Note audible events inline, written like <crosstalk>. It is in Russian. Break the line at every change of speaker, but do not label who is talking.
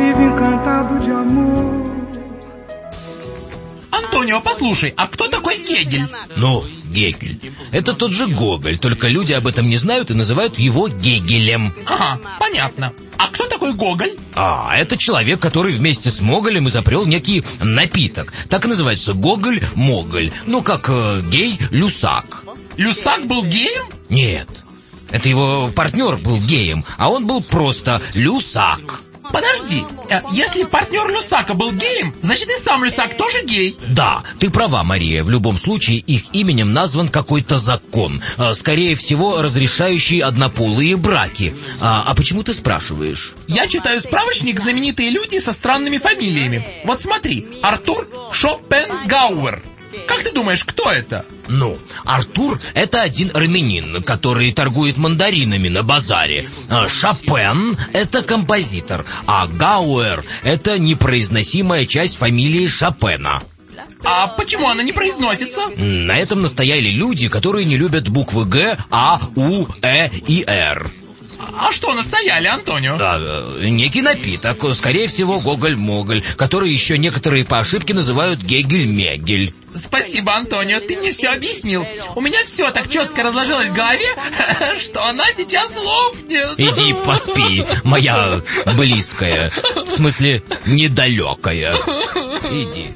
vive encantado de amor.
Антонио, послушай, а кто такой Гегель?
Ну, Гегель. Это тот же Гоголь, только люди об этом не знают и называют его Гегелем.
Ага, понятно. А кто такой Гоголь?
А, это человек, который вместе с Моголем изобрел некий напиток. Так и называется Гоголь-Моголь. Ну, как э, гей-люсак.
Люсак был геем?
Нет, это его партнер был геем, а он был просто люсак.
Подожди, э, если партнер Люсака был геем, значит и сам Люсак тоже гей.
Да, ты права, Мария. В любом случае их именем назван какой-то закон, э, скорее всего, разрешающий однополые браки. А, а почему ты спрашиваешь?
Я читаю справочник «Знаменитые люди со странными фамилиями». Вот смотри, Артур Шопенгауэр. Как ты думаешь, кто это?
Ну, Артур — это один армянин, который торгует мандаринами на базаре. А Шопен — это композитор, а Гауэр — это непроизносимая часть фамилии Шопена.
А почему она не произносится?
На этом настояли люди, которые не любят буквы Г, А, У, Э и Р.
А что настояли, Антонио?
Да, э, некий напиток, скорее всего, Гоголь-Моголь, который еще некоторые по ошибке называют Гегель-Мегель.
Спасибо, Антонио, ты мне все объяснил. У меня все так четко разложилось в голове, <laughs> что она сейчас лопнет.
Иди поспи, моя близкая, в смысле недалекая. Иди.